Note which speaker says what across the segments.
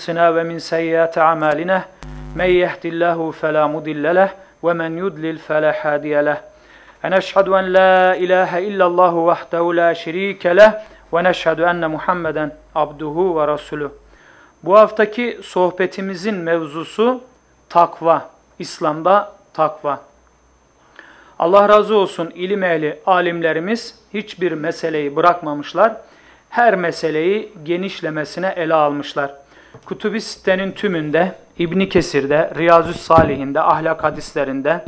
Speaker 1: أنفسنا ومن سيئات أعمالنا من يهد الله فلا مضل له ومن يضلل فلا هادي له ونشهد أن لا إله إلا الله وحده لا şerike له ونشهد أن محمدا عبده ورسوله Bu haftaki sohbetimizin mevzusu takva. İslam'da takva. Allah razı olsun ilim ehli alimlerimiz hiçbir meseleyi bırakmamışlar. Her meseleyi genişlemesine ele almışlar. Kutubi Sitte'nin tümünde, İbni Kesir'de, Riyazü Salihinde, ahlak hadislerinde,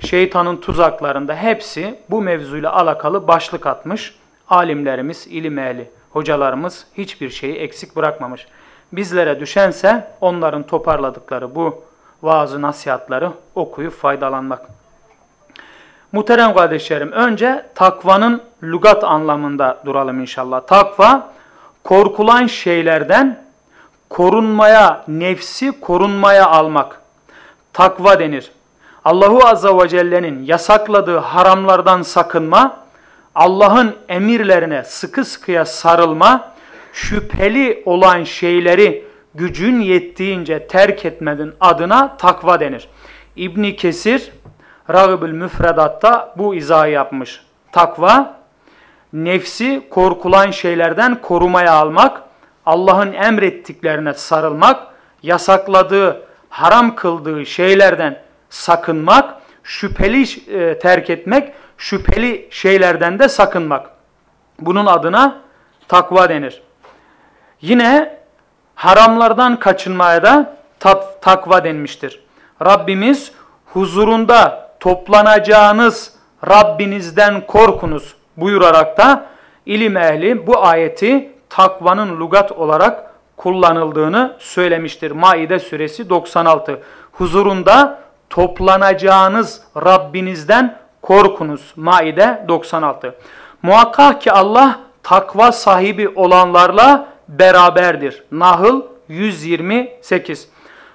Speaker 1: şeytanın tuzaklarında hepsi bu mevzuyla alakalı başlık atmış. Alimlerimiz, ilim ehli, hocalarımız hiçbir şeyi eksik bırakmamış. Bizlere düşense onların toparladıkları bu vaazı nasihatları okuyup faydalanmak. Muhterem kardeşlerim önce takvanın lügat anlamında duralım inşallah. Takva korkulan şeylerden korunmaya, nefsi korunmaya almak. Takva denir. Allahu Azza ve Celle'nin yasakladığı haramlardan sakınma, Allah'ın emirlerine sıkı sıkıya sarılma, şüpheli olan şeyleri gücün yettiğince terk etmedin adına takva denir. İbni Kesir Ragıbül Müfredat'ta bu izahı yapmış. Takva, nefsi korkulan şeylerden korumaya almak, Allah'ın emrettiklerine sarılmak, yasakladığı, haram kıldığı şeylerden sakınmak, şüpheli e, terk etmek, şüpheli şeylerden de sakınmak. Bunun adına takva denir. Yine haramlardan kaçınmaya da takva denmiştir. Rabbimiz huzurunda toplanacağınız Rabbinizden korkunuz buyurarak da ilim ehli bu ayeti takvanın lugat olarak kullanıldığını söylemiştir. Maide suresi 96. Huzurunda toplanacağınız Rabbinizden korkunuz. Maide 96. Muhakkak ki Allah takva sahibi olanlarla beraberdir. Nahl 128.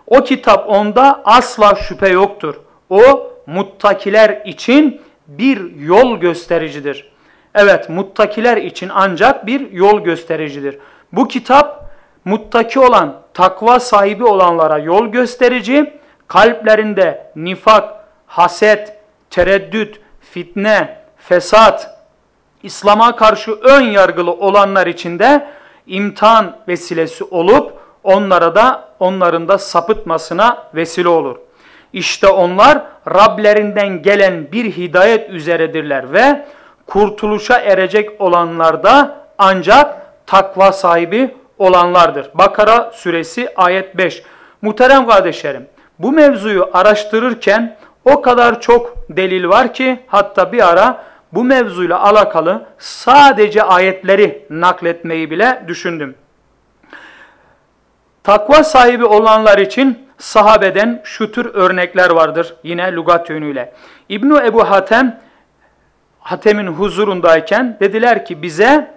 Speaker 1: O kitap onda asla şüphe yoktur. O muttakiler için bir yol göstericidir. Evet muttakiler için ancak bir yol göstericidir. Bu kitap muttaki olan, takva sahibi olanlara yol gösterici, kalplerinde nifak, haset, tereddüt, fitne, fesat, İslam'a karşı ön yargılı olanlar için de imtihan vesilesi olup onlara da onların da sapıtmasına vesile olur. İşte onlar Rablerinden gelen bir hidayet üzeredirler ve kurtuluşa erecek olanlar da ancak takva sahibi olanlardır. Bakara suresi ayet 5. Muhterem kardeşlerim bu mevzuyu araştırırken o kadar çok delil var ki hatta bir ara bu mevzuyla alakalı sadece ayetleri nakletmeyi bile düşündüm. Takva sahibi olanlar için sahabeden şu tür örnekler vardır yine lügat yönüyle. İbnu Ebu Hatem Hatem'in huzurundayken dediler ki bize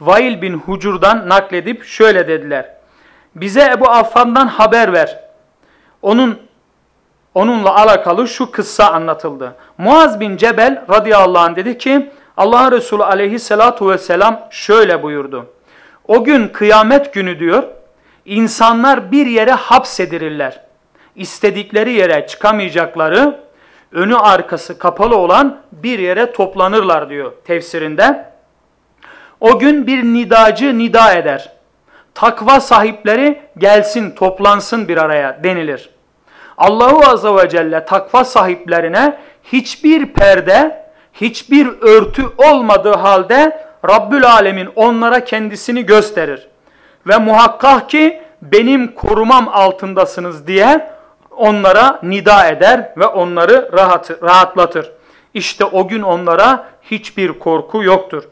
Speaker 1: Vail bin Hucur'dan nakledip şöyle dediler. Bize Ebu Affan'dan haber ver. Onun onunla alakalı şu kıssa anlatıldı. Muaz bin Cebel radıyallahu anh dedi ki Allah Resulü aleyhissalatu vesselam şöyle buyurdu. O gün kıyamet günü diyor insanlar bir yere hapsedirirler. İstedikleri yere çıkamayacakları, önü arkası kapalı olan bir yere toplanırlar diyor tefsirinde. O gün bir nidacı nida eder. Takva sahipleri gelsin toplansın bir araya denilir. Allahu Azze ve Celle takva sahiplerine hiçbir perde, hiçbir örtü olmadığı halde Rabbül Alemin onlara kendisini gösterir ve muhakkak ki benim korumam altındasınız diye onlara nida eder ve onları rahat, rahatlatır. İşte o gün onlara hiçbir korku yoktur.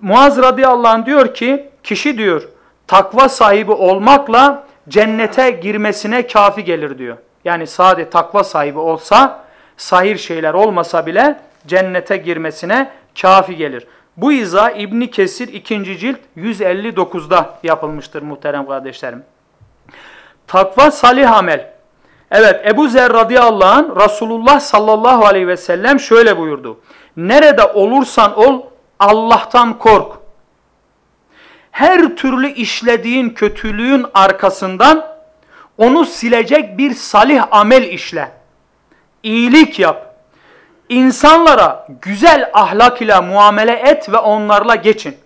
Speaker 1: Muaz radıyallahu anh diyor ki kişi diyor takva sahibi olmakla cennete girmesine kafi gelir diyor. Yani sade takva sahibi olsa sahir şeyler olmasa bile cennete girmesine kafi gelir. Bu izah İbni Kesir 2. cilt 159'da yapılmıştır muhterem kardeşlerim. Takva salih amel. Evet Ebu Zer radıyallahu anh Resulullah sallallahu aleyhi ve sellem şöyle buyurdu. Nerede olursan ol Allah'tan kork. her türlü işlediğin kötülüğün arkasından onu silecek bir salih amel işle. İyilik yap. İnsanlara güzel ahlak ile muamele et ve onlarla geçin.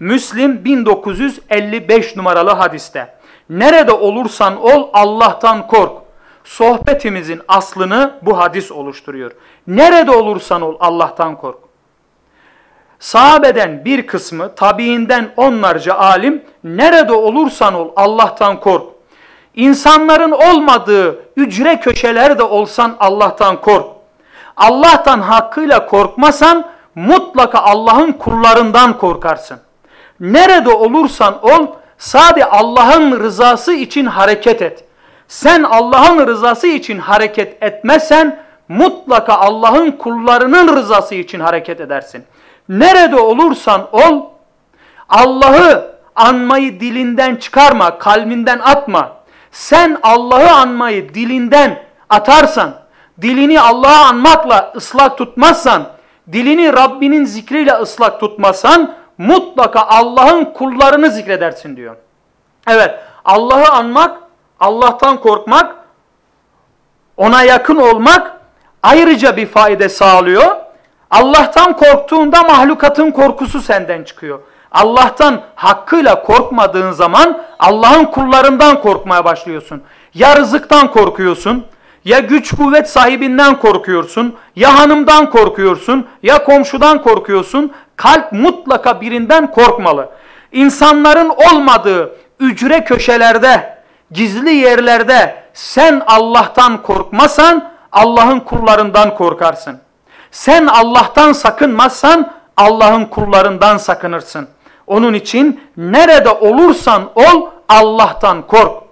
Speaker 1: Müslim 1955 numaralı hadiste. Nerede olursan ol Allah'tan kork. Sohbetimizin aslını bu hadis oluşturuyor. Nerede olursan ol Allah'tan kork. Sahabeden bir kısmı, tabiinden onlarca alim, nerede olursan ol Allah'tan kork. İnsanların olmadığı ücre köşelerde olsan Allah'tan kork. Allah'tan hakkıyla korkmasan mutlaka Allah'ın kullarından korkarsın. Nerede olursan ol sadece Allah'ın rızası için hareket et. Sen Allah'ın rızası için hareket etmezsen mutlaka Allah'ın kullarının rızası için hareket edersin. Nerede olursan ol Allah'ı anmayı dilinden çıkarma, kalbinden atma. Sen Allah'ı anmayı dilinden atarsan, dilini Allah'ı anmakla ıslak tutmazsan, dilini Rabbinin zikriyle ıslak tutmazsan mutlaka Allah'ın kullarını zikredersin diyor. Evet Allah'ı anmak, Allah'tan korkmak, ona yakın olmak ayrıca bir fayda sağlıyor. Allah'tan korktuğunda mahlukatın korkusu senden çıkıyor. Allah'tan hakkıyla korkmadığın zaman Allah'ın kullarından korkmaya başlıyorsun. Ya rızıktan korkuyorsun, ya güç kuvvet sahibinden korkuyorsun, ya hanımdan korkuyorsun, ya komşudan korkuyorsun. Kalp mutlaka birinden korkmalı. İnsanların olmadığı ücre köşelerde, gizli yerlerde sen Allah'tan korkmasan Allah'ın kullarından korkarsın. Sen Allah'tan sakınmazsan Allah'ın kullarından sakınırsın. Onun için nerede olursan ol Allah'tan kork.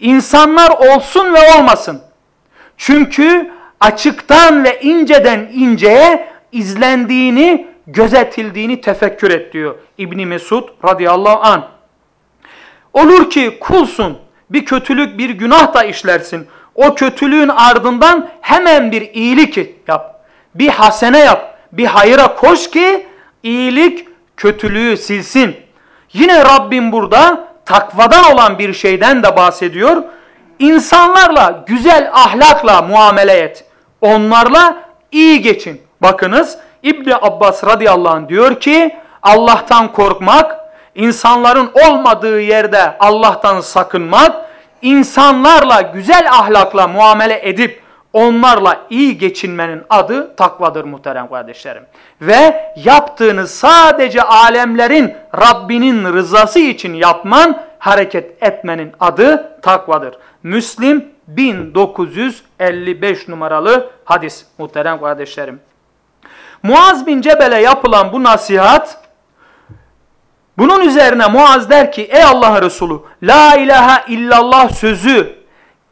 Speaker 1: İnsanlar olsun ve olmasın. Çünkü açıktan ve inceden inceye izlendiğini, gözetildiğini tefekkür et diyor İbni Mesud radıyallahu an. Olur ki kulsun, bir kötülük, bir günah da işlersin. O kötülüğün ardından hemen bir iyilik yap. Bir hasene yap, bir hayıra koş ki iyilik kötülüğü silsin. Yine Rabbim burada takvadan olan bir şeyden de bahsediyor. İnsanlarla güzel ahlakla muamele et. Onlarla iyi geçin. Bakınız İbni Abbas radıyallahu anh diyor ki Allah'tan korkmak, insanların olmadığı yerde Allah'tan sakınmak, insanlarla güzel ahlakla muamele edip onlarla iyi geçinmenin adı takvadır muhterem kardeşlerim. Ve yaptığını sadece alemlerin Rabbinin rızası için yapman, hareket etmenin adı takvadır. Müslim 1955 numaralı hadis muhterem kardeşlerim. Muaz bin Cebel'e yapılan bu nasihat, bunun üzerine Muaz der ki ey Allah'ın Resulü la ilahe illallah sözü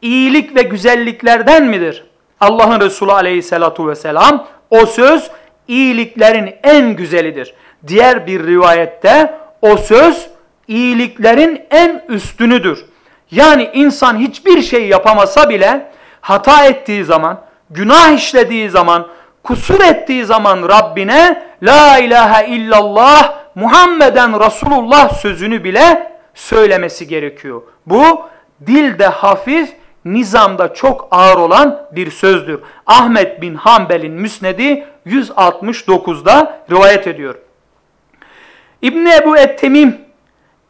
Speaker 1: iyilik ve güzelliklerden midir? Allah'ın Resulü aleyhissalatu vesselam o söz iyiliklerin en güzelidir. Diğer bir rivayette o söz iyiliklerin en üstünüdür. Yani insan hiçbir şey yapamasa bile hata ettiği zaman, günah işlediği zaman, kusur ettiği zaman Rabbine La ilahe illallah Muhammeden Resulullah sözünü bile söylemesi gerekiyor. Bu dilde hafif, nizamda çok ağır olan bir sözdür. Ahmet bin Hanbel'in müsnedi 169'da rivayet ediyor. İbni Ebu Ettemim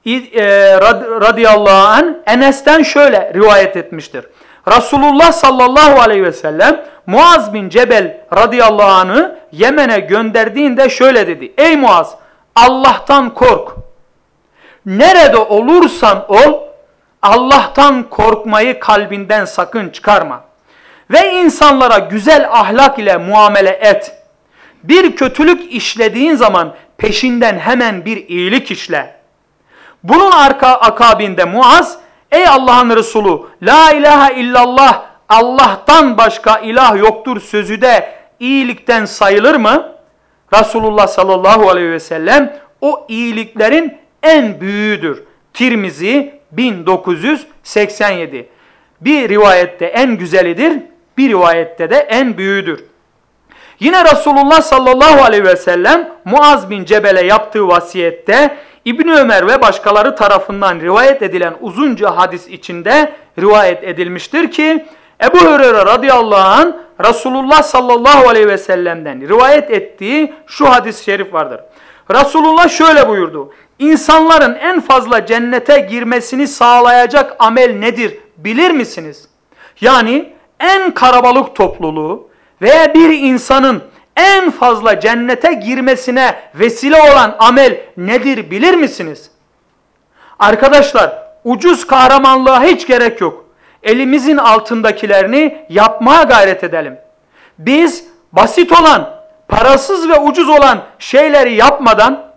Speaker 1: e, radıyallahu anh Enes'ten şöyle rivayet etmiştir. Resulullah sallallahu aleyhi ve sellem Muaz bin Cebel radıyallahu anh'ı Yemen'e gönderdiğinde şöyle dedi. Ey Muaz Allah'tan kork. Nerede olursan ol Allah'tan korkmayı kalbinden sakın çıkarma. Ve insanlara güzel ahlak ile muamele et. Bir kötülük işlediğin zaman peşinden hemen bir iyilik işle. Bunun arka akabinde Muaz, ey Allah'ın Resulü, la ilahe illallah, Allah'tan başka ilah yoktur sözü de iyilikten sayılır mı? Resulullah sallallahu aleyhi ve sellem o iyiliklerin en büyüğüdür. Tirmizi 1987. Bir rivayette en güzelidir, bir rivayette de en büyüğüdür. Yine Resulullah sallallahu aleyhi ve sellem Muaz bin Cebel'e yaptığı vasiyette İbni Ömer ve başkaları tarafından rivayet edilen uzunca hadis içinde rivayet edilmiştir ki Ebu Hureyre radıyallahu anh Resulullah sallallahu aleyhi ve sellem'den rivayet ettiği şu hadis-i şerif vardır. Resulullah şöyle buyurdu. İnsanların en fazla cennete girmesini sağlayacak amel nedir bilir misiniz? Yani en karabalık topluluğu veya bir insanın en fazla cennete girmesine vesile olan amel nedir bilir misiniz? Arkadaşlar ucuz kahramanlığa hiç gerek yok. Elimizin altındakilerini yapmaya gayret edelim. Biz basit olan, parasız ve ucuz olan şeyleri yapmadan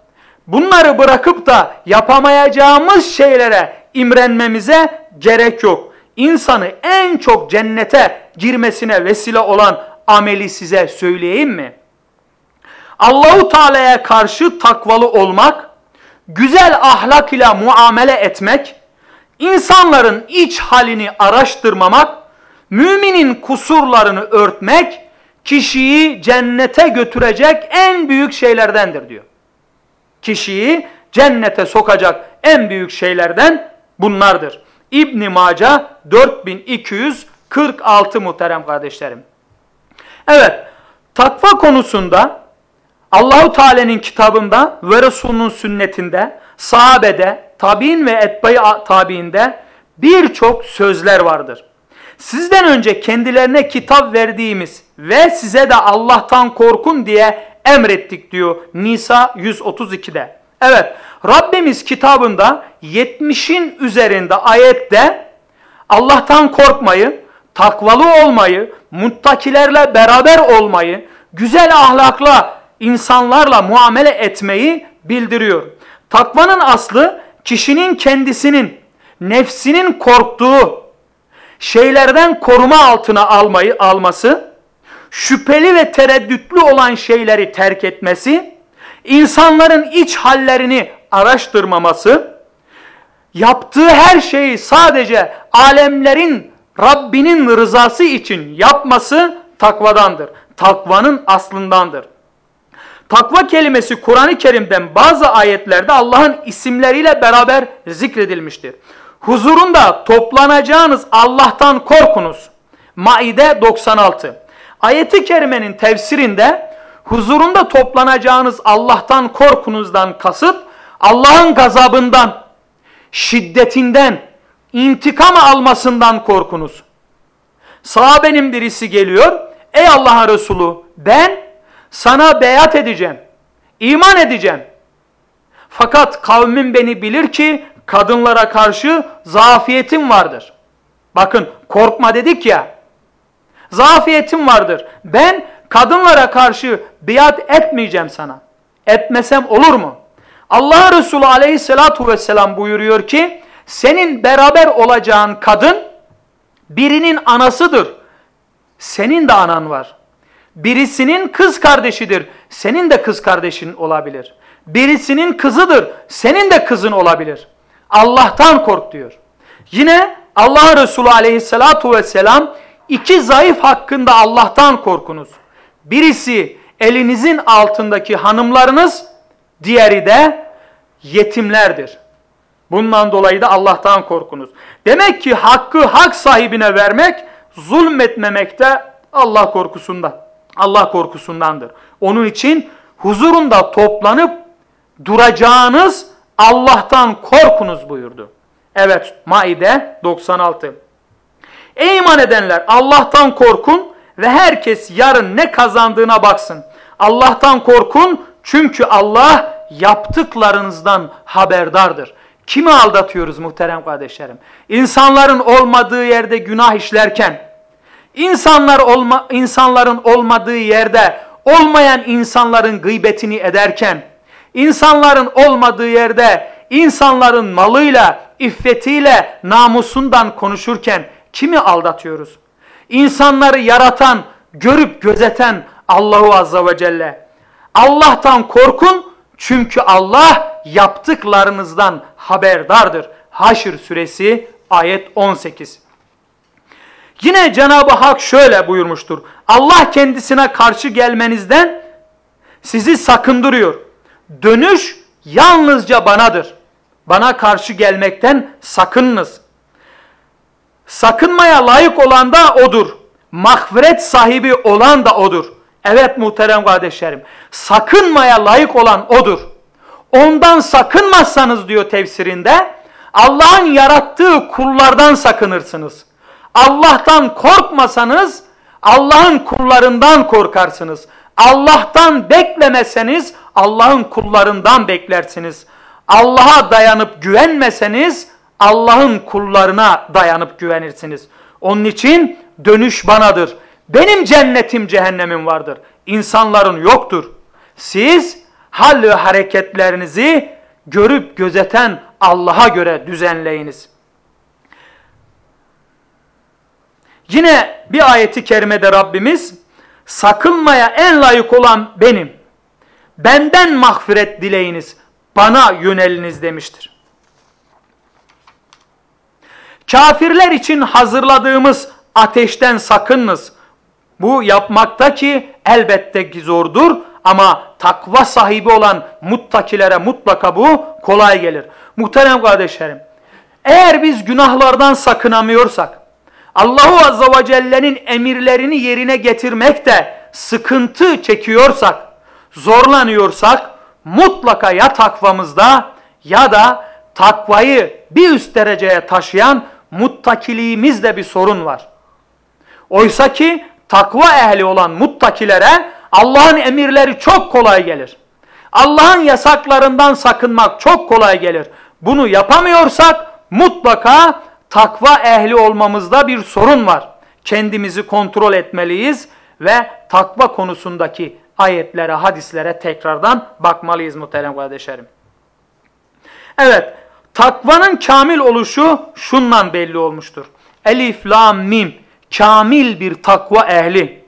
Speaker 1: bunları bırakıp da yapamayacağımız şeylere imrenmemize gerek yok. İnsanı en çok cennete girmesine vesile olan ameli size söyleyeyim mi? Allahu Teala'ya karşı takvalı olmak, güzel ahlak ile muamele etmek, insanların iç halini araştırmamak, müminin kusurlarını örtmek, kişiyi cennete götürecek en büyük şeylerdendir diyor. Kişiyi cennete sokacak en büyük şeylerden bunlardır. İbn Maca 4246 muhterem kardeşlerim. Evet, takva konusunda Allahu Teala'nın kitabında ve Resulünün sünnetinde, sahabede, tabi'in ve etbai tabi'inde birçok sözler vardır. Sizden önce kendilerine kitap verdiğimiz ve size de Allah'tan korkun diye emrettik diyor Nisa 132'de. Evet Rabbimiz kitabında 70'in üzerinde ayette Allah'tan korkmayı, takvalı olmayı, muttakilerle beraber olmayı, güzel ahlakla insanlarla muamele etmeyi bildiriyor. Takvanın aslı kişinin kendisinin, nefsinin korktuğu şeylerden koruma altına almayı alması, şüpheli ve tereddütlü olan şeyleri terk etmesi, insanların iç hallerini araştırmaması, yaptığı her şeyi sadece alemlerin Rabbinin rızası için yapması takvadandır. Takvanın aslındandır. Takva kelimesi Kur'an-ı Kerim'den bazı ayetlerde Allah'ın isimleriyle beraber zikredilmiştir. Huzurunda toplanacağınız Allah'tan korkunuz. Maide 96. Ayeti kerimenin tefsirinde huzurunda toplanacağınız Allah'tan korkunuzdan kasıt Allah'ın gazabından, şiddetinden, intikam almasından korkunuz. Sahabenin birisi geliyor. Ey Allah'ın Resulü ben sana beyat edeceğim. iman edeceğim. Fakat kavmin beni bilir ki kadınlara karşı zafiyetim vardır. Bakın korkma dedik ya. Zafiyetim vardır. Ben kadınlara karşı biat etmeyeceğim sana. Etmesem olur mu? Allah Resulü aleyhissalatu vesselam buyuruyor ki senin beraber olacağın kadın birinin anasıdır. Senin de anan var. Birisinin kız kardeşidir. Senin de kız kardeşin olabilir. Birisinin kızıdır. Senin de kızın olabilir. Allah'tan kork diyor. Yine Allah Resulü aleyhissalatu vesselam iki zayıf hakkında Allah'tan korkunuz. Birisi elinizin altındaki hanımlarınız, diğeri de yetimlerdir. Bundan dolayı da Allah'tan korkunuz. Demek ki hakkı hak sahibine vermek zulmetmemekte Allah korkusunda. Allah korkusundandır. Onun için huzurunda toplanıp duracağınız Allah'tan korkunuz buyurdu. Evet Maide 96. Ey iman edenler Allah'tan korkun ve herkes yarın ne kazandığına baksın. Allah'tan korkun çünkü Allah yaptıklarınızdan haberdardır. Kimi aldatıyoruz muhterem kardeşlerim? İnsanların olmadığı yerde günah işlerken, insanlar olma, insanların olmadığı yerde olmayan insanların gıybetini ederken, insanların olmadığı yerde insanların malıyla, iffetiyle, namusundan konuşurken kimi aldatıyoruz? İnsanları yaratan, görüp gözeten Allahu Azza ve Celle. Allah'tan korkun çünkü Allah yaptıklarınızdan haberdardır. Haşr suresi ayet 18. Yine Cenab-ı Hak şöyle buyurmuştur. Allah kendisine karşı gelmenizden sizi sakındırıyor. Dönüş yalnızca banadır. Bana karşı gelmekten sakınınız. Sakınmaya layık olan da odur. Mağfiret sahibi olan da odur. Evet muhterem kardeşlerim. Sakınmaya layık olan odur. Ondan sakınmazsanız diyor tefsirinde Allah'ın yarattığı kullardan sakınırsınız. Allah'tan korkmasanız Allah'ın kullarından korkarsınız. Allah'tan beklemeseniz Allah'ın kullarından beklersiniz. Allah'a dayanıp güvenmeseniz Allah'ın kullarına dayanıp güvenirsiniz. Onun için dönüş banadır. Benim cennetim cehennemim vardır. İnsanların yoktur. Siz hal ve hareketlerinizi görüp gözeten Allah'a göre düzenleyiniz. Yine bir ayeti kerimede Rabbimiz sakınmaya en layık olan benim. Benden mağfiret dileyiniz, bana yöneliniz demiştir. Kafirler için hazırladığımız ateşten sakınınız. Bu yapmakta ki elbette ki zordur ama takva sahibi olan muttakilere mutlaka bu kolay gelir. Muhterem kardeşlerim, eğer biz günahlardan sakınamıyorsak, Allahu Azze ve Celle'nin emirlerini yerine getirmekte sıkıntı çekiyorsak, zorlanıyorsak, mutlaka ya takvamızda ya da takvayı bir üst dereceye taşıyan muttakiliğimizde bir sorun var. Oysa ki takva ehli olan muttakilere Allah'ın emirleri çok kolay gelir. Allah'ın yasaklarından sakınmak çok kolay gelir. Bunu yapamıyorsak mutlaka takva ehli olmamızda bir sorun var. Kendimizi kontrol etmeliyiz ve takva konusundaki ayetlere, hadislere tekrardan bakmalıyız muhterem kardeşlerim. Evet, takvanın kamil oluşu şundan belli olmuştur. Elif, lam, mim, kamil bir takva ehli.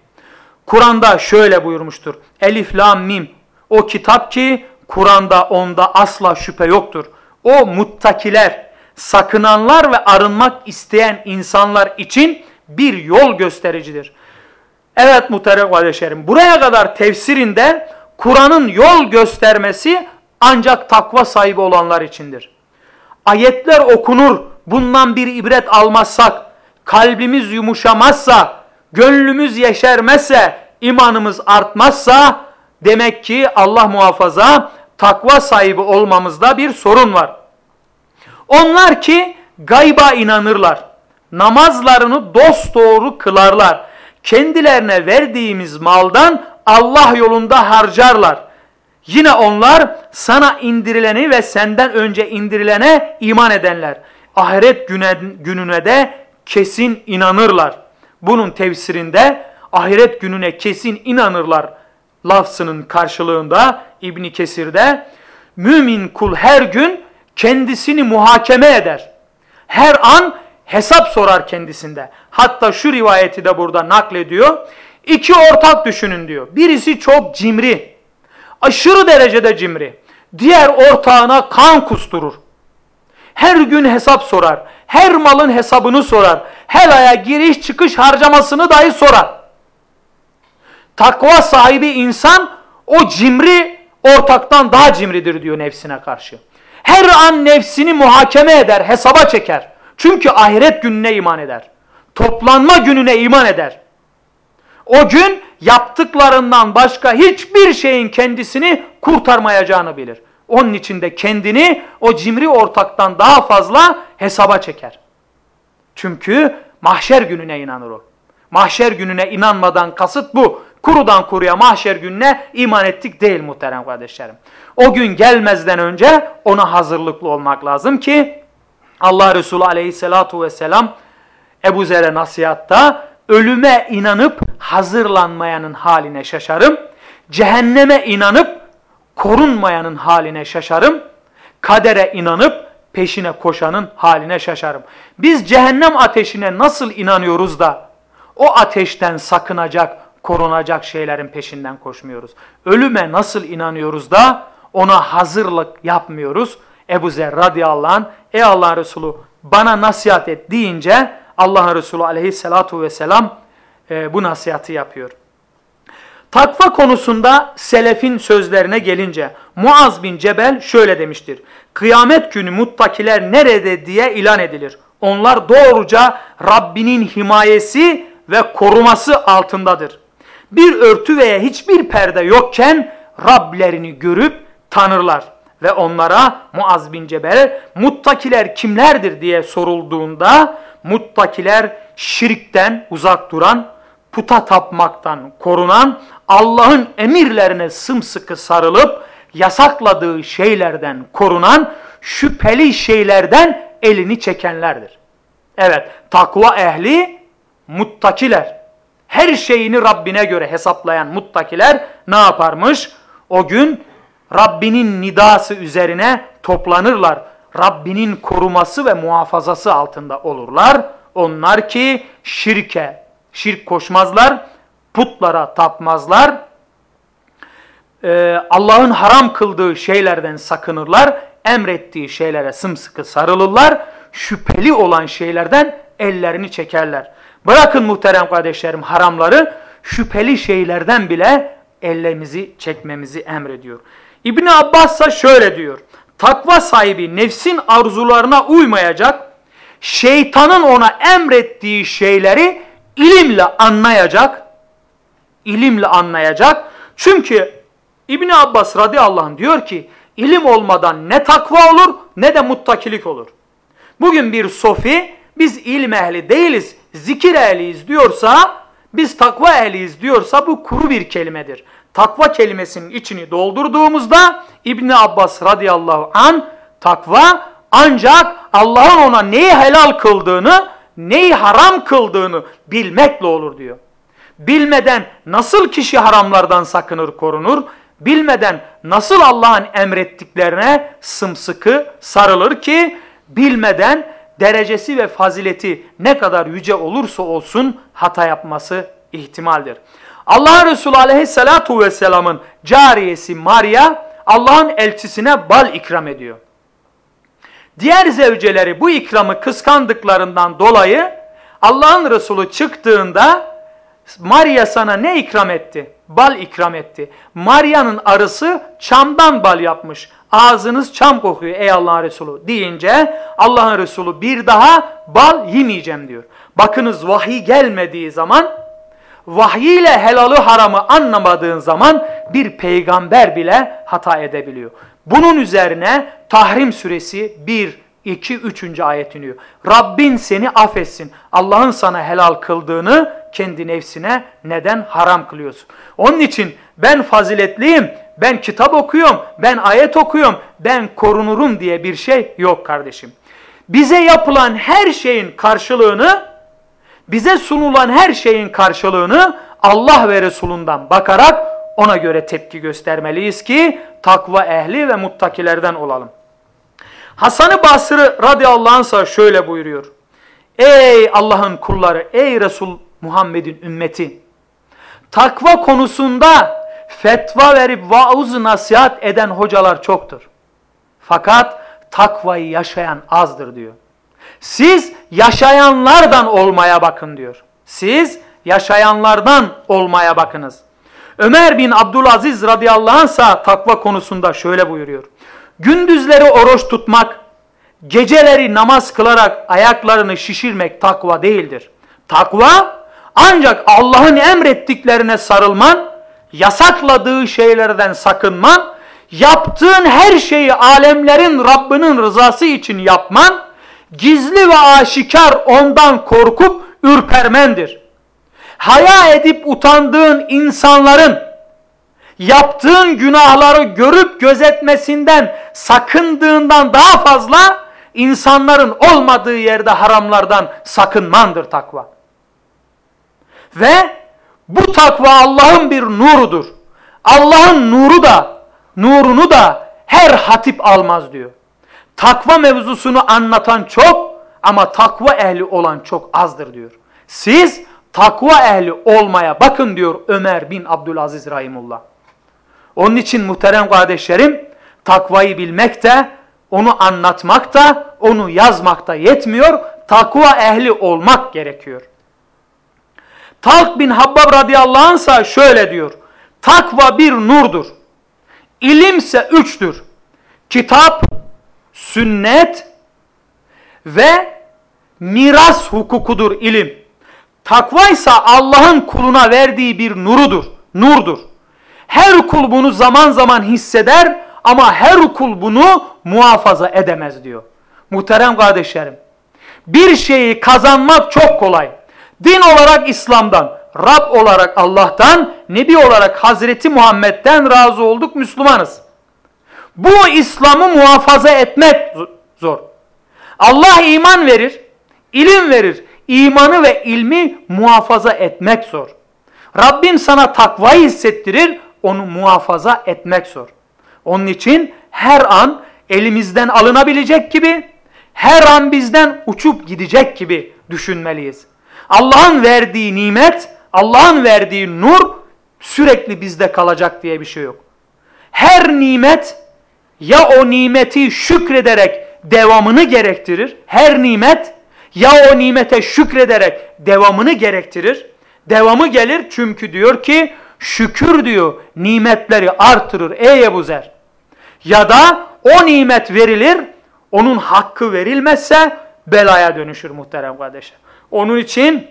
Speaker 1: Kur'an'da şöyle buyurmuştur. Elif, lam, mim, o kitap ki Kur'an'da onda asla şüphe yoktur. O muttakiler, sakınanlar ve arınmak isteyen insanlar için bir yol göstericidir. Evet muhterem kardeşlerim buraya kadar tefsirinde Kur'an'ın yol göstermesi ancak takva sahibi olanlar içindir. Ayetler okunur bundan bir ibret almazsak, kalbimiz yumuşamazsa, gönlümüz yeşermezse, imanımız artmazsa demek ki Allah muhafaza takva sahibi olmamızda bir sorun var. Onlar ki gayba inanırlar. Namazlarını dosdoğru kılarlar. Kendilerine verdiğimiz maldan Allah yolunda harcarlar. Yine onlar sana indirileni ve senden önce indirilene iman edenler. Ahiret gününe de kesin inanırlar. Bunun tefsirinde ahiret gününe kesin inanırlar lafzının karşılığında İbni Kesir'de mümin kul her gün kendisini muhakeme eder. Her an hesap sorar kendisinde. Hatta şu rivayeti de burada naklediyor. İki ortak düşünün diyor. Birisi çok cimri. Aşırı derecede cimri. Diğer ortağına kan kusturur. Her gün hesap sorar. Her malın hesabını sorar. Her aya giriş çıkış harcamasını dahi sorar. Takva sahibi insan o cimri ortaktan daha cimridir diyor nefsine karşı. Her an nefsini muhakeme eder, hesaba çeker. Çünkü ahiret gününe iman eder. Toplanma gününe iman eder. O gün yaptıklarından başka hiçbir şeyin kendisini kurtarmayacağını bilir. Onun için de kendini o cimri ortaktan daha fazla hesaba çeker. Çünkü mahşer gününe inanır o. Mahşer gününe inanmadan kasıt bu. Kurudan kuruya mahşer gününe iman ettik değil muhterem kardeşlerim. O gün gelmezden önce ona hazırlıklı olmak lazım ki Allah Resulü aleyhissalatu vesselam Ebu Zer'e nasihatta ölüme inanıp hazırlanmayanın haline şaşarım. Cehenneme inanıp korunmayanın haline şaşarım. Kadere inanıp peşine koşanın haline şaşarım. Biz cehennem ateşine nasıl inanıyoruz da o ateşten sakınacak, korunacak şeylerin peşinden koşmuyoruz. Ölüme nasıl inanıyoruz da ona hazırlık yapmıyoruz. Ebu Zer radıyallahu anh ey Allah'ın Resulü bana nasihat et deyince Allah'ın Resulü aleyhissalatu vesselam e, bu nasihatı yapıyor. Takva konusunda selefin sözlerine gelince Muaz bin Cebel şöyle demiştir. Kıyamet günü muttakiler nerede diye ilan edilir. Onlar doğruca Rabbinin himayesi ve koruması altındadır. Bir örtü veya hiçbir perde yokken Rablerini görüp tanırlar. Ve onlara Muaz bin Cebel muttakiler kimlerdir diye sorulduğunda muttakiler şirkten uzak duran, puta tapmaktan korunan, Allah'ın emirlerine sımsıkı sarılıp yasakladığı şeylerden korunan, şüpheli şeylerden elini çekenlerdir. Evet, takva ehli muttakiler. Her şeyini Rabbine göre hesaplayan muttakiler ne yaparmış? O gün Rabbinin nidası üzerine toplanırlar. Rabbinin koruması ve muhafazası altında olurlar. Onlar ki şirke, şirk koşmazlar, putlara tapmazlar. Ee, Allah'ın haram kıldığı şeylerden sakınırlar. Emrettiği şeylere sımsıkı sarılırlar. Şüpheli olan şeylerden ellerini çekerler. Bırakın muhterem kardeşlerim haramları, şüpheli şeylerden bile ellerimizi çekmemizi emrediyor. İbni Abbas ise şöyle diyor. Takva sahibi nefsin arzularına uymayacak, şeytanın ona emrettiği şeyleri ilimle anlayacak, ilimle anlayacak. Çünkü İbni Abbas radıyallahu anh diyor ki, ilim olmadan ne takva olur ne de muttakilik olur. Bugün bir sofi, biz ilim ehli değiliz, zikir ehliyiz diyorsa, biz takva ehliyiz diyorsa bu kuru bir kelimedir takva kelimesinin içini doldurduğumuzda İbni Abbas radıyallahu an takva ancak Allah'ın ona neyi helal kıldığını, neyi haram kıldığını bilmekle olur diyor. Bilmeden nasıl kişi haramlardan sakınır, korunur? Bilmeden nasıl Allah'ın emrettiklerine sımsıkı sarılır ki bilmeden derecesi ve fazileti ne kadar yüce olursa olsun hata yapması ihtimaldir. Allah Resulü aleyhissalatu vesselamın cariyesi Maria Allah'ın elçisine bal ikram ediyor. Diğer zevceleri bu ikramı kıskandıklarından dolayı Allah'ın Resulü çıktığında Maria sana ne ikram etti? Bal ikram etti. Maria'nın arısı çamdan bal yapmış. Ağzınız çam kokuyor ey Allah'ın Resulü deyince Allah'ın Resulü bir daha bal yemeyeceğim diyor. Bakınız vahiy gelmediği zaman vahyiyle helalı haramı anlamadığın zaman bir peygamber bile hata edebiliyor. Bunun üzerine Tahrim suresi 1, 2, 3. ayet iniyor. Rabbin seni affetsin. Allah'ın sana helal kıldığını kendi nefsine neden haram kılıyorsun? Onun için ben faziletliyim, ben kitap okuyorum, ben ayet okuyorum, ben korunurum diye bir şey yok kardeşim. Bize yapılan her şeyin karşılığını bize sunulan her şeyin karşılığını Allah ve Resulundan bakarak ona göre tepki göstermeliyiz ki takva ehli ve muttakilerden olalım. Hasan-ı Basri radıyallahu anh şöyle buyuruyor. Ey Allah'ın kulları, ey Resul Muhammed'in ümmeti. Takva konusunda fetva verip vaaz nasihat eden hocalar çoktur. Fakat takvayı yaşayan azdır diyor. Siz yaşayanlardan olmaya bakın diyor. Siz yaşayanlardan olmaya bakınız. Ömer bin Abdülaziz radıyallahu anh takva konusunda şöyle buyuruyor. Gündüzleri oruç tutmak, geceleri namaz kılarak ayaklarını şişirmek takva değildir. Takva ancak Allah'ın emrettiklerine sarılman, yasakladığı şeylerden sakınman, yaptığın her şeyi alemlerin Rabbinin rızası için yapman, gizli ve aşikar ondan korkup ürpermendir. Haya edip utandığın insanların yaptığın günahları görüp gözetmesinden sakındığından daha fazla insanların olmadığı yerde haramlardan sakınmandır takva. Ve bu takva Allah'ın bir nurudur. Allah'ın nuru da nurunu da her hatip almaz diyor. Takva mevzusunu anlatan çok ama takva ehli olan çok azdır diyor. Siz takva ehli olmaya bakın diyor Ömer bin Abdülaziz Rahimullah. Onun için muhterem kardeşlerim takvayı bilmek de onu anlatmak da onu yazmak da yetmiyor. Takva ehli olmak gerekiyor. Talk bin Habbab radıyallahu anh şöyle diyor. Takva bir nurdur. İlimse üçtür. Kitap, sünnet ve miras hukukudur ilim. Takva ise Allah'ın kuluna verdiği bir nurudur, nurdur. Her kul bunu zaman zaman hisseder ama her kul bunu muhafaza edemez diyor. Muhterem kardeşlerim, bir şeyi kazanmak çok kolay. Din olarak İslam'dan, Rab olarak Allah'tan, Nebi olarak Hazreti Muhammed'den razı olduk Müslümanız. Bu İslam'ı muhafaza etmek zor. Allah iman verir, ilim verir. İmanı ve ilmi muhafaza etmek zor. Rabbim sana takvayı hissettirir, onu muhafaza etmek zor. Onun için her an elimizden alınabilecek gibi, her an bizden uçup gidecek gibi düşünmeliyiz. Allah'ın verdiği nimet, Allah'ın verdiği nur sürekli bizde kalacak diye bir şey yok. Her nimet ya o nimeti şükrederek devamını gerektirir. Her nimet ya o nimete şükrederek devamını gerektirir. Devamı gelir çünkü diyor ki şükür diyor nimetleri artırır ey Ebu Zer. Ya da o nimet verilir onun hakkı verilmezse belaya dönüşür muhterem kardeşler. Onun için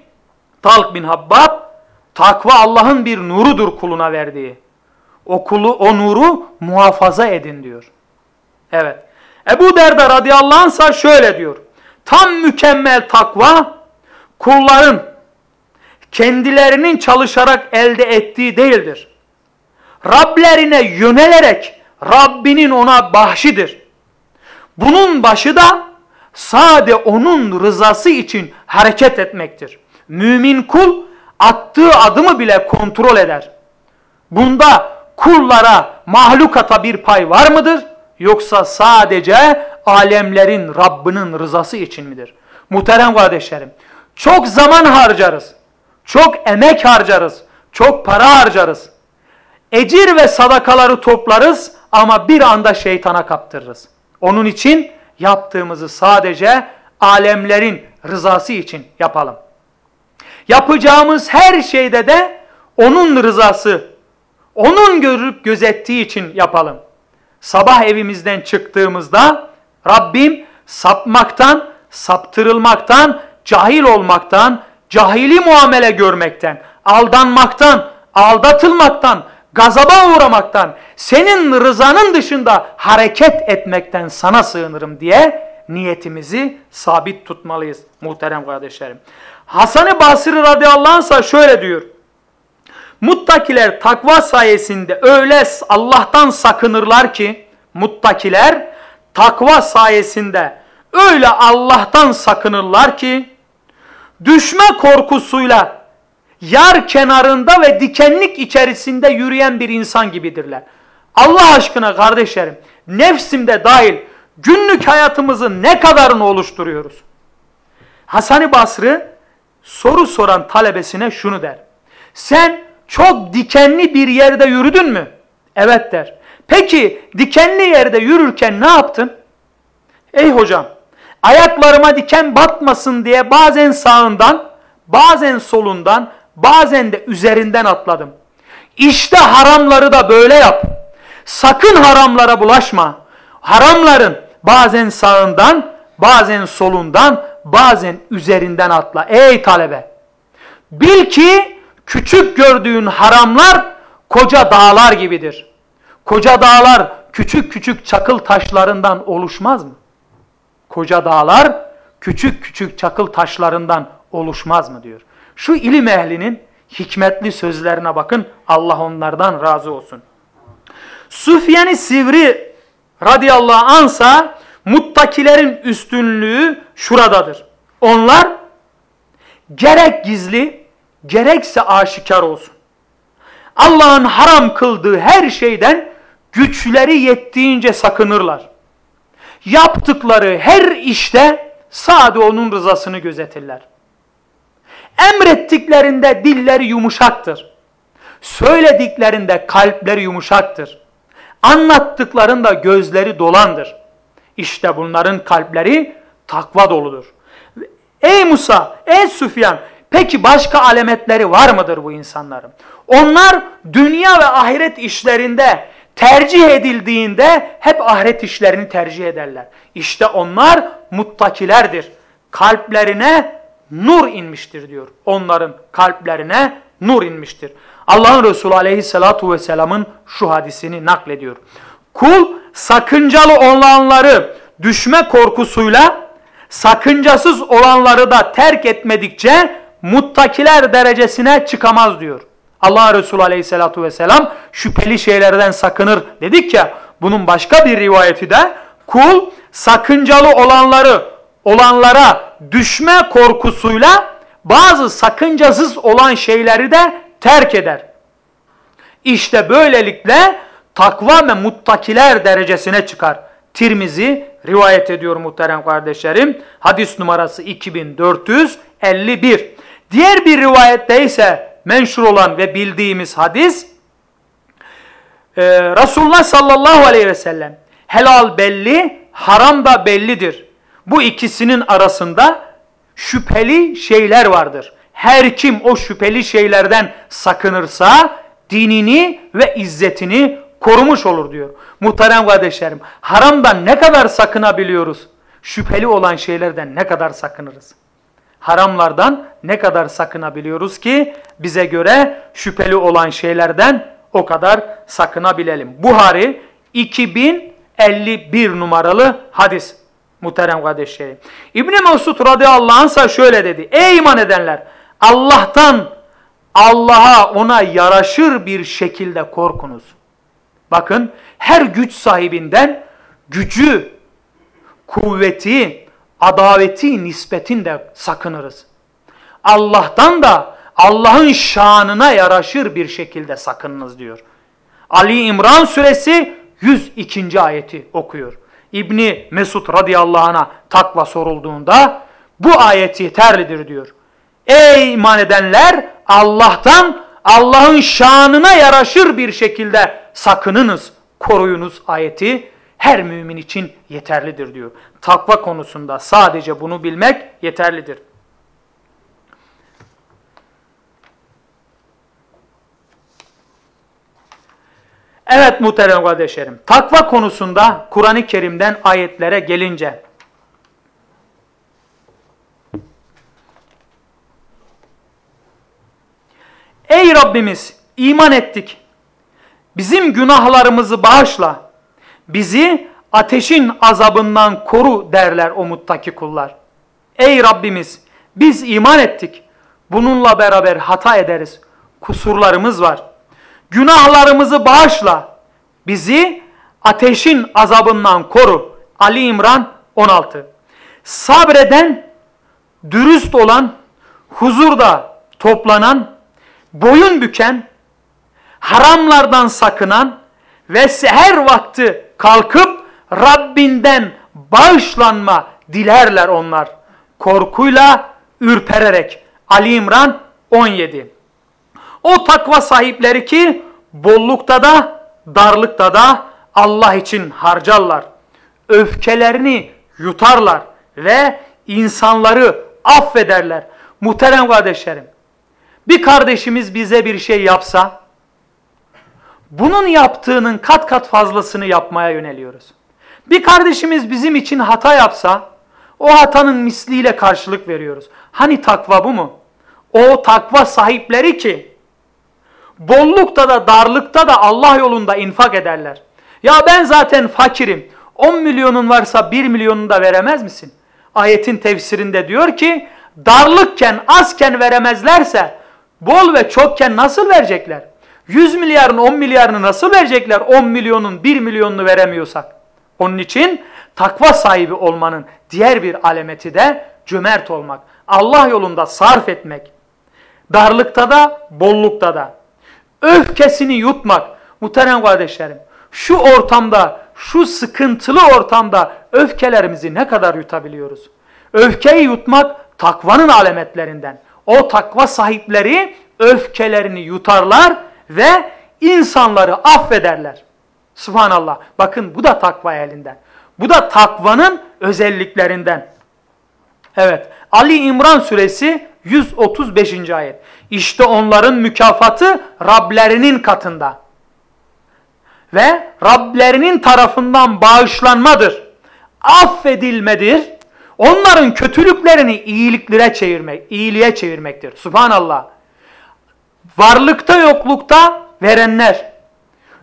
Speaker 1: Talk bin Habbab takva Allah'ın bir nurudur kuluna verdiği. O kulu o nuru muhafaza edin diyor. Evet. Ebu Derda radıyallahu anh şöyle diyor. Tam mükemmel takva kulların kendilerinin çalışarak elde ettiği değildir. Rablerine yönelerek Rabbinin ona bahşidir. Bunun başı da sade onun rızası için hareket etmektir. Mümin kul attığı adımı bile kontrol eder. Bunda kullara, mahlukata bir pay var mıdır? Yoksa sadece alemlerin Rabbinin rızası için midir? Muhterem kardeşlerim, çok zaman harcarız, çok emek harcarız, çok para harcarız. Ecir ve sadakaları toplarız ama bir anda şeytana kaptırırız. Onun için yaptığımızı sadece alemlerin rızası için yapalım. Yapacağımız her şeyde de onun rızası, onun görüp gözettiği için yapalım. Sabah evimizden çıktığımızda Rabbim sapmaktan, saptırılmaktan, cahil olmaktan, cahili muamele görmekten, aldanmaktan, aldatılmaktan, gazaba uğramaktan, senin rızanın dışında hareket etmekten sana sığınırım diye niyetimizi sabit tutmalıyız muhterem kardeşlerim. Hasan-ı Basri radıyallahu anh şöyle diyor. Muttakiler takva sayesinde öyle Allah'tan sakınırlar ki muttakiler takva sayesinde öyle Allah'tan sakınırlar ki düşme korkusuyla yar kenarında ve dikenlik içerisinde yürüyen bir insan gibidirler. Allah aşkına kardeşlerim nefsimde dahil günlük hayatımızın ne kadarını oluşturuyoruz? Hasan-ı Basri soru soran talebesine şunu der. Sen çok dikenli bir yerde yürüdün mü? Evet der. Peki dikenli yerde yürürken ne yaptın? Ey hocam ayaklarıma diken batmasın diye bazen sağından, bazen solundan, bazen de üzerinden atladım. İşte haramları da böyle yap. Sakın haramlara bulaşma. Haramların bazen sağından, bazen solundan, bazen üzerinden atla. Ey talebe! Bil ki küçük gördüğün haramlar koca dağlar gibidir. Koca dağlar küçük küçük çakıl taşlarından oluşmaz mı? Koca dağlar küçük küçük çakıl taşlarından oluşmaz mı diyor. Şu ilim ehlinin hikmetli sözlerine bakın. Allah onlardan razı olsun. Süfyan-ı Sivri radıyallahu ansa muttakilerin üstünlüğü şuradadır. Onlar gerek gizli gerekse aşikar olsun. Allah'ın haram kıldığı her şeyden güçleri yettiğince sakınırlar. Yaptıkları her işte sade onun rızasını gözetirler. Emrettiklerinde dilleri yumuşaktır. Söylediklerinde kalpleri yumuşaktır. Anlattıklarında gözleri dolandır. İşte bunların kalpleri takva doludur. Ey Musa, ey Süfyan Peki başka alametleri var mıdır bu insanların? Onlar dünya ve ahiret işlerinde tercih edildiğinde hep ahiret işlerini tercih ederler. İşte onlar muttakilerdir. Kalplerine nur inmiştir diyor. Onların kalplerine nur inmiştir. Allah'ın Resulü aleyhissalatu vesselamın şu hadisini naklediyor. Kul sakıncalı olanları düşme korkusuyla sakıncasız olanları da terk etmedikçe muttakiler derecesine çıkamaz diyor. Allah Resulü aleyhissalatu vesselam şüpheli şeylerden sakınır dedik ya bunun başka bir rivayeti de kul sakıncalı olanları olanlara düşme korkusuyla bazı sakıncasız olan şeyleri de terk eder. İşte böylelikle takva ve muttakiler derecesine çıkar. Tirmizi rivayet ediyor muhterem kardeşlerim. Hadis numarası 2451. Diğer bir rivayette ise menşur olan ve bildiğimiz hadis e, Resulullah sallallahu aleyhi ve sellem helal belli, haram da bellidir. Bu ikisinin arasında şüpheli şeyler vardır. Her kim o şüpheli şeylerden sakınırsa dinini ve izzetini korumuş olur diyor. Muhterem kardeşlerim haramdan ne kadar sakınabiliyoruz? Şüpheli olan şeylerden ne kadar sakınırız? Haramlardan ne kadar sakınabiliyoruz ki bize göre şüpheli olan şeylerden o kadar sakınabilelim. Buhari 2051 numaralı hadis. Muhterem kardeşlerim. İbni Mesud radıyallahu anh şöyle dedi. Ey iman edenler Allah'tan Allah'a ona yaraşır bir şekilde korkunuz. Bakın her güç sahibinden gücü, kuvveti, adaveti nispetinde sakınırız. Allah'tan da Allah'ın şanına yaraşır bir şekilde sakınınız diyor. Ali İmran suresi 102. ayeti okuyor. İbni Mesud radıyallahu anh'a takva sorulduğunda bu ayet yeterlidir diyor. Ey iman edenler Allah'tan Allah'ın şanına yaraşır bir şekilde sakınınız, koruyunuz ayeti her mümin için yeterlidir diyor. Takva konusunda sadece bunu bilmek yeterlidir. Evet muhterem kardeşlerim, takva konusunda Kur'an-ı Kerim'den ayetlere gelince Ey Rabbimiz iman ettik. Bizim günahlarımızı bağışla. Bizi ateşin azabından koru derler o muttaki kullar. Ey Rabbimiz biz iman ettik. Bununla beraber hata ederiz. Kusurlarımız var. Günahlarımızı bağışla. Bizi ateşin azabından koru. Ali İmran 16. Sabreden, dürüst olan, huzurda toplanan, boyun büken, haramlardan sakınan ve seher vakti kalkıp Rabbinden bağışlanma dilerler onlar. Korkuyla ürpererek. Ali İmran 17. O takva sahipleri ki bollukta da darlıkta da Allah için harcarlar. Öfkelerini yutarlar ve insanları affederler. Muhterem kardeşlerim, bir kardeşimiz bize bir şey yapsa, bunun yaptığının kat kat fazlasını yapmaya yöneliyoruz. Bir kardeşimiz bizim için hata yapsa, o hatanın misliyle karşılık veriyoruz. Hani takva bu mu? O takva sahipleri ki, bollukta da darlıkta da Allah yolunda infak ederler. Ya ben zaten fakirim. 10 milyonun varsa 1 milyonunu da veremez misin? Ayetin tefsirinde diyor ki darlıkken azken veremezlerse bol ve çokken nasıl verecekler? 100 milyarın 10 milyarını nasıl verecekler 10 milyonun 1 milyonunu veremiyorsak? Onun için takva sahibi olmanın diğer bir alameti de cömert olmak. Allah yolunda sarf etmek. Darlıkta da bollukta da. Öfkesini yutmak. Muhterem kardeşlerim şu ortamda şu sıkıntılı ortamda öfkelerimizi ne kadar yutabiliyoruz? Öfkeyi yutmak takvanın alametlerinden. O takva sahipleri öfkelerini yutarlar ve insanları affederler. Subhanallah. Bakın bu da takva elinden. Bu da takvanın özelliklerinden. Evet. Ali İmran suresi 135. ayet. İşte onların mükafatı Rablerinin katında. Ve Rablerinin tarafından bağışlanmadır. Affedilmedir. Onların kötülüklerini iyiliklere çevirmek, iyiliğe çevirmektir. Subhanallah. Varlıkta yoklukta verenler,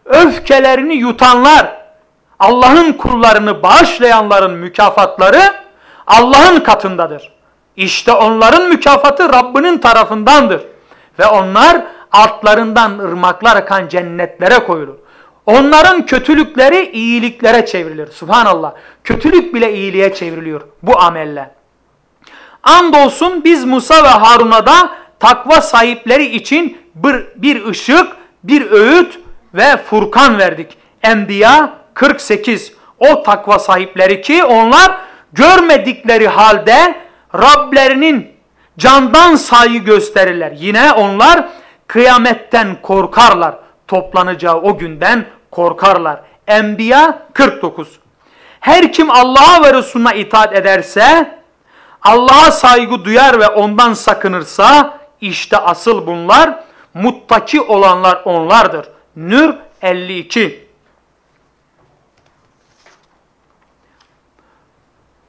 Speaker 1: öfkelerini yutanlar, Allah'ın kullarını bağışlayanların mükafatları Allah'ın katındadır. İşte onların mükafatı Rabbinin tarafındandır. Ve onlar altlarından ırmaklar akan cennetlere koyulur. Onların kötülükleri iyiliklere çevrilir. Subhanallah. Kötülük bile iyiliğe çevriliyor bu amelle. Andolsun biz Musa ve Harun'a da takva sahipleri için bir, bir ışık, bir öğüt ve Furkan verdik. Enbiya 48. O takva sahipleri ki onlar görmedikleri halde Rablerinin candan sayı gösterirler. Yine onlar kıyametten korkarlar. Toplanacağı o günden korkarlar. Enbiya 49. Her kim Allah'a ve Resulüne itaat ederse, Allah'a saygı duyar ve ondan sakınırsa, işte asıl bunlar muttaki olanlar onlardır. Nür 52.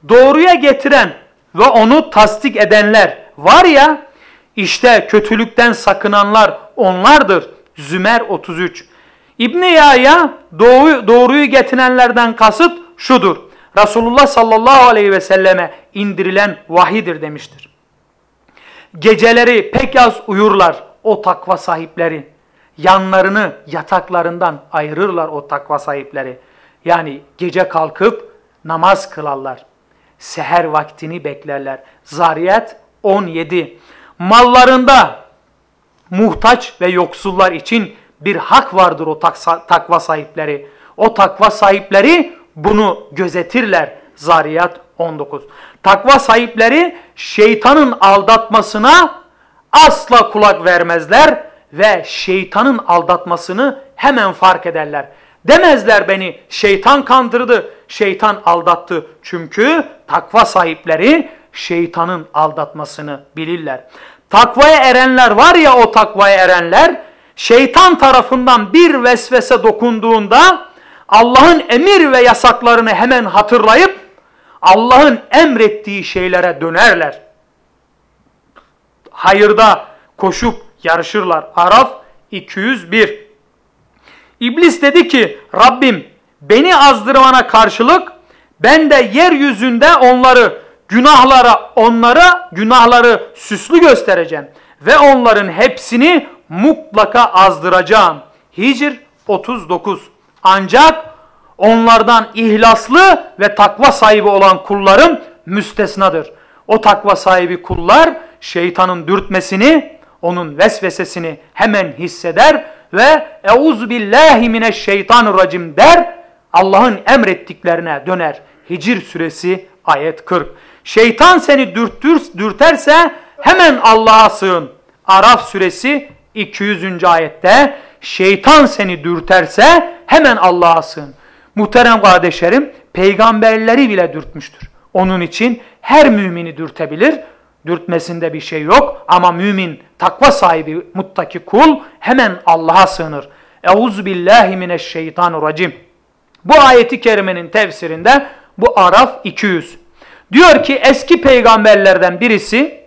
Speaker 1: Doğruya getiren ve onu tasdik edenler var ya, işte kötülükten sakınanlar onlardır. Zümer 33. İbn Yahya doğru, doğruyu getirenlerden kasıt şudur. Resulullah sallallahu aleyhi ve selleme indirilen vahidir demiştir. Geceleri pek az uyurlar o takva sahipleri. Yanlarını yataklarından ayırırlar o takva sahipleri. Yani gece kalkıp namaz kılarlar. Seher vaktini beklerler. Zariyat 17. Mallarında muhtaç ve yoksullar için bir hak vardır o takva sahipleri. O takva sahipleri bunu gözetirler. Zariyat 19. Takva sahipleri şeytanın aldatmasına asla kulak vermezler ve şeytanın aldatmasını hemen fark ederler. Demezler beni şeytan kandırdı, şeytan aldattı. Çünkü takva sahipleri şeytanın aldatmasını bilirler. Takvaya erenler var ya o takvaya erenler şeytan tarafından bir vesvese dokunduğunda Allah'ın emir ve yasaklarını hemen hatırlayıp Allah'ın emrettiği şeylere dönerler. Hayırda koşup yarışırlar. Araf 201 İblis dedi ki Rabbim beni azdırmana karşılık ben de yeryüzünde onları günahlara onlara günahları süslü göstereceğim ve onların hepsini mutlaka azdıracağım. Hicr 39. Ancak onlardan ihlaslı ve takva sahibi olan kullarım müstesnadır. O takva sahibi kullar şeytanın dürtmesini, onun vesvesesini hemen hisseder ve euzu billahi mineşşeytanirracim der. Allah'ın emrettiklerine döner. Hicr suresi ayet 40. Şeytan seni dürtür, dürterse hemen Allah'a sığın. Araf suresi 200. ayette şeytan seni dürterse hemen Allah'a sığın. Muhterem kardeşlerim peygamberleri bile dürtmüştür. Onun için her mümini dürtebilir. Dürtmesinde bir şey yok ama mümin takva sahibi muttaki kul hemen Allah'a sığınır. Euzu billahi mineşşeytanirracim. Bu ayeti kerimenin tefsirinde bu Araf 200. Diyor ki eski peygamberlerden birisi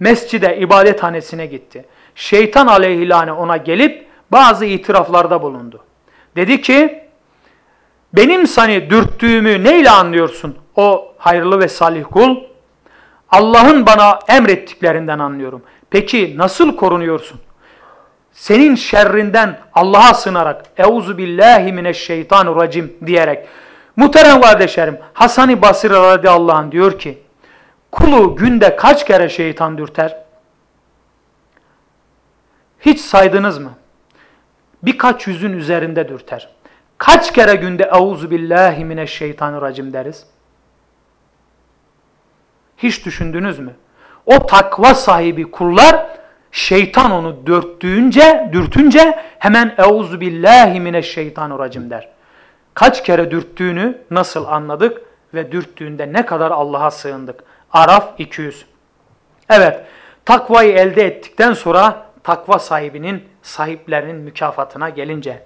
Speaker 1: mescide, ibadethanesine gitti. Şeytan aleyhilâne ona gelip bazı itiraflarda bulundu. Dedi ki benim seni dürttüğümü neyle anlıyorsun? O hayırlı ve salih kul Allah'ın bana emrettiklerinden anlıyorum. Peki nasıl korunuyorsun? Senin şerrinden Allah'a sığınarak Euzu billahi mineşşeytanirracim diyerek Muhterem kardeşlerim Hasan-ı Basri radıyallahu anh diyor ki kulu günde kaç kere şeytan dürter? Hiç saydınız mı? Birkaç yüzün üzerinde dürter. Kaç kere günde euzu billahi mineşşeytanirracim deriz? Hiç düşündünüz mü? O takva sahibi kullar şeytan onu dürttüğünce, dürtünce hemen euzu billahi mineşşeytanirracim der. Kaç kere dürttüğünü nasıl anladık ve dürttüğünde ne kadar Allah'a sığındık? Araf 200. Evet, takvayı elde ettikten sonra takva sahibinin sahiplerinin mükafatına gelince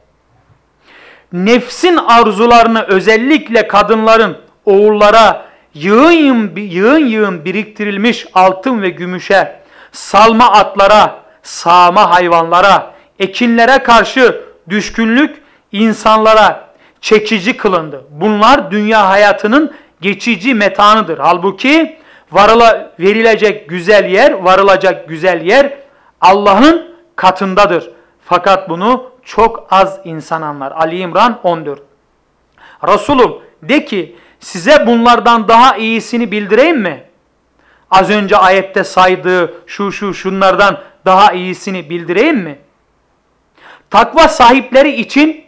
Speaker 1: nefsin arzularını özellikle kadınların oğullara yığın yığın yığın biriktirilmiş altın ve gümüşe, salma atlara, sağma hayvanlara, ekinlere karşı düşkünlük insanlara çekici kılındı. Bunlar dünya hayatının geçici metanıdır. Halbuki varıla, verilecek güzel yer, varılacak güzel yer Allah'ın katındadır. Fakat bunu çok az insan anlar. Ali İmran 14. Resulüm de ki size bunlardan daha iyisini bildireyim mi? Az önce ayette saydığı şu şu şunlardan daha iyisini bildireyim mi? Takva sahipleri için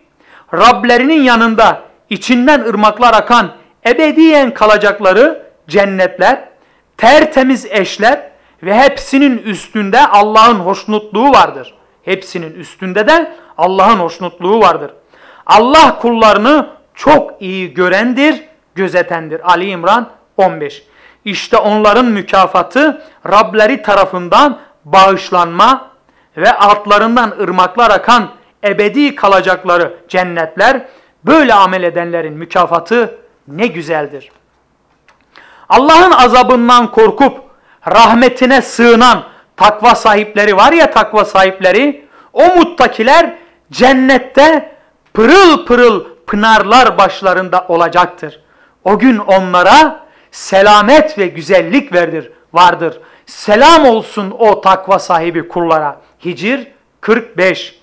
Speaker 1: Rablerinin yanında içinden ırmaklar akan ebediyen kalacakları cennetler, tertemiz eşler ve hepsinin üstünde Allah'ın hoşnutluğu vardır. Hepsinin üstünde de Allah'ın hoşnutluğu vardır. Allah kullarını çok iyi görendir, gözetendir. Ali İmran 15. İşte onların mükafatı Rableri tarafından bağışlanma ve altlarından ırmaklar akan ebedi kalacakları cennetler böyle amel edenlerin mükafatı ne güzeldir. Allah'ın azabından korkup rahmetine sığınan takva sahipleri var ya takva sahipleri o muttakiler cennette pırıl pırıl pınarlar başlarında olacaktır. O gün onlara selamet ve güzellik verdir, vardır. Selam olsun o takva sahibi kullara. Hicr 45.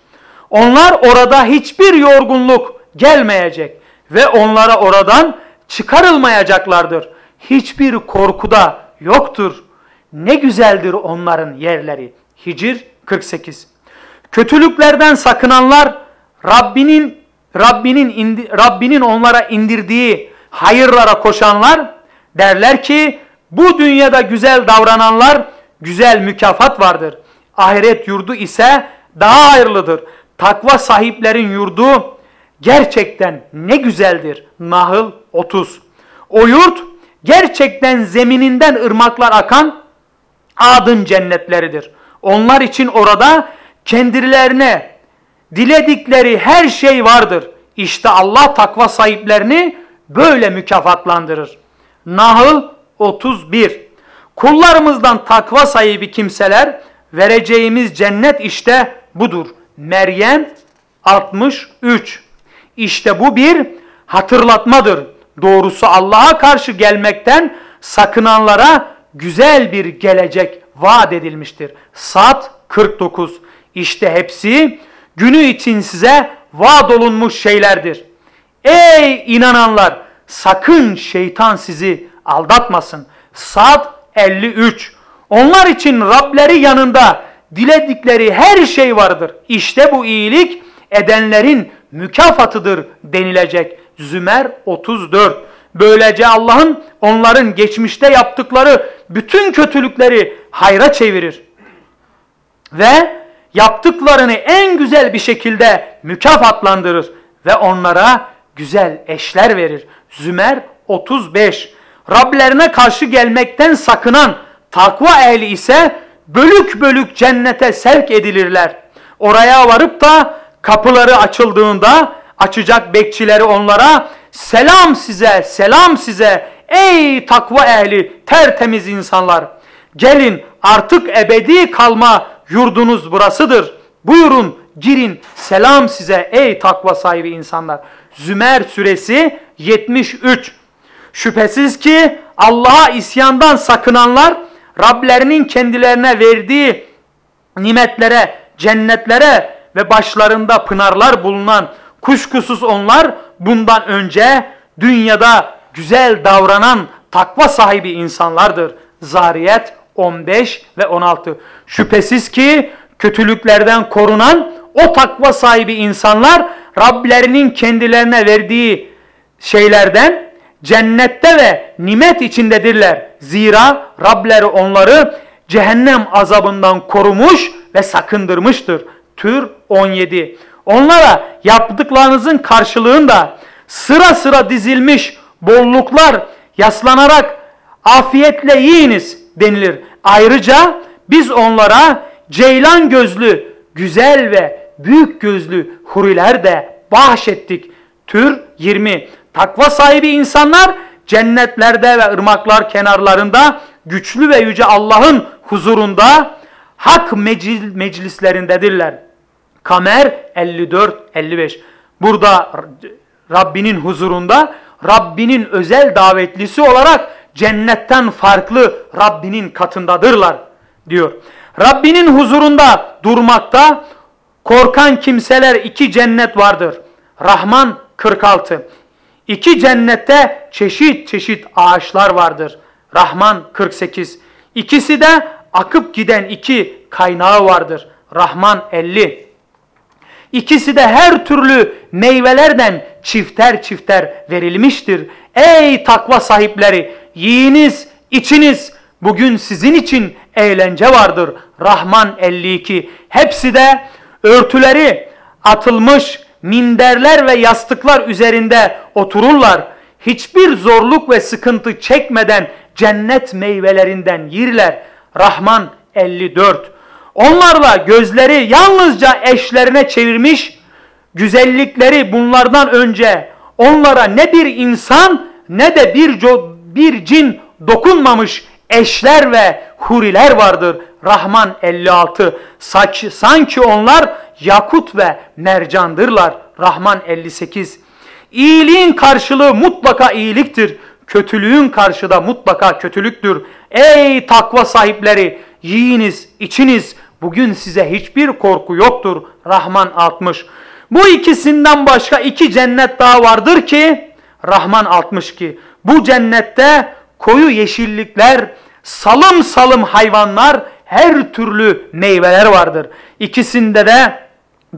Speaker 1: Onlar orada hiçbir yorgunluk gelmeyecek ve onlara oradan çıkarılmayacaklardır. Hiçbir korkuda yoktur. Ne güzeldir onların yerleri. Hicr 48. Kötülüklerden sakınanlar Rabbinin Rabbinin indi, Rabbinin onlara indirdiği hayırlara koşanlar derler ki bu dünyada güzel davrananlar güzel mükafat vardır. Ahiret yurdu ise daha hayırlıdır. Takva sahiplerin yurdu gerçekten ne güzeldir. Nahl 30. O yurt gerçekten zemininden ırmaklar akan adın cennetleridir. Onlar için orada kendilerine diledikleri her şey vardır. İşte Allah takva sahiplerini böyle mükafatlandırır. Nahl 31 Kullarımızdan takva sahibi kimseler vereceğimiz cennet işte budur. Meryem 63 İşte bu bir hatırlatmadır. Doğrusu Allah'a karşı gelmekten sakınanlara güzel bir gelecek vaat edilmiştir. Sat 49 İşte hepsi günü için size vaat olunmuş şeylerdir. Ey inananlar sakın şeytan sizi aldatmasın. Sad 53 Onlar için Rableri yanında diledikleri her şey vardır. İşte bu iyilik edenlerin mükafatıdır denilecek. Zümer 34 Böylece Allah'ın onların geçmişte yaptıkları bütün kötülükleri hayra çevirir. Ve yaptıklarını en güzel bir şekilde mükafatlandırır ve onlara güzel eşler verir. Zümer 35 Rablerine karşı gelmekten sakınan takva ehli ise bölük bölük cennete sevk edilirler. Oraya varıp da kapıları açıldığında açacak bekçileri onlara selam size selam size ey takva ehli tertemiz insanlar gelin artık ebedi kalma yurdunuz burasıdır. Buyurun girin selam size ey takva sahibi insanlar. Zümer suresi 73 Şüphesiz ki Allah'a isyandan sakınanlar Rablerinin kendilerine verdiği nimetlere, cennetlere ve başlarında pınarlar bulunan kuşkusuz onlar bundan önce dünyada güzel davranan takva sahibi insanlardır. Zariyet 15 ve 16. Şüphesiz ki kötülüklerden korunan o takva sahibi insanlar Rablerinin kendilerine verdiği şeylerden cennette ve nimet içindedirler. Zira Rableri onları cehennem azabından korumuş ve sakındırmıştır. Tür 17. Onlara yaptıklarınızın karşılığında sıra sıra dizilmiş bolluklar yaslanarak afiyetle yiyiniz denilir. Ayrıca biz onlara ceylan gözlü, güzel ve büyük gözlü huriler de bahşettik. Tür 20. Takva sahibi insanlar cennetlerde ve ırmaklar kenarlarında güçlü ve yüce Allah'ın huzurunda hak meclislerindedirler. Kamer 54-55. Burada Rabbinin huzurunda Rabbinin özel davetlisi olarak cennetten farklı Rabbinin katındadırlar diyor. Rabbinin huzurunda durmakta korkan kimseler iki cennet vardır. Rahman 46. İki cennette çeşit çeşit ağaçlar vardır. Rahman 48. İkisi de akıp giden iki kaynağı vardır. Rahman 50. İkisi de her türlü meyvelerden çifter çifter verilmiştir. Ey takva sahipleri yiyiniz, içiniz. Bugün sizin için eğlence vardır. Rahman 52. Hepsi de örtüleri atılmış minderler ve yastıklar üzerinde otururlar. Hiçbir zorluk ve sıkıntı çekmeden cennet meyvelerinden yirler. Rahman 54. Onlarla gözleri yalnızca eşlerine çevirmiş, güzellikleri bunlardan önce onlara ne bir insan ne de bir, bir cin dokunmamış eşler ve huriler vardır. Rahman 56. Sanki onlar yakut ve mercandırlar. Rahman 58. İyiliğin karşılığı mutlaka iyiliktir. Kötülüğün karşıda mutlaka kötülüktür. Ey takva sahipleri yiyiniz, içiniz. Bugün size hiçbir korku yoktur. Rahman 60. Bu ikisinden başka iki cennet daha vardır ki Rahman 62. Bu cennette koyu yeşillikler, salım salım hayvanlar, her türlü meyveler vardır. İkisinde de